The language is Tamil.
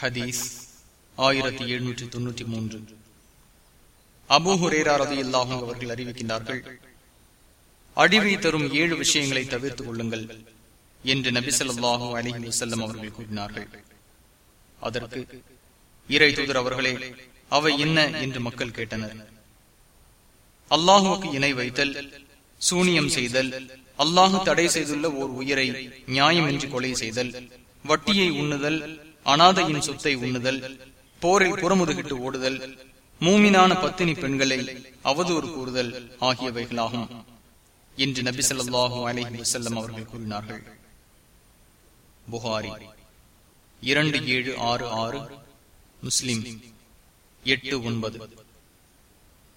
ஹதீஸ் ஆயிரத்தி எழுநூற்றி தொன்னூற்றி மூன்று. அபு ஹுரேரா ரதி இல்லாஹும் அவர்கள் அறிவிக்கின்றார்கள் அடிவை தரும் ஏழு விஷயங்களை தவிர்த்துக் கொள்ளுங்கள் என்று நபி சொல்லாஹு அலிஹி வசல்லம் அவர்கள் கூறினார்கள். அதற்கு இறை தூதர் அவர்களே அவை என்ன? என்று மக்கள் கேட்டனர். அல்லாஹுக்கு இணை வைத்தல் சூனியம் செய்தல் அல்லாஹு தடை செய்துள்ள ஓர் உயிரை நியாயமின்றி கொலை செய்தல் வட்டியை உண்ணுதல் அனாதையின் சொத்தை உண்ணுதல் போரில் புறமுதுகிட்டு ஓடுதல் மூமினான பத்தினி பெண்களை அவதூறு கூறுதல் ஆகியவைகளாகும் என்று நபி சொல்லாஹு அலஹி வசல்லம் அவர்கள் கூறினார்கள். புகாரி இரண்டு ஏழு ஆறு ஆறு முஸ்லிம் எட்டு ஒன்பது.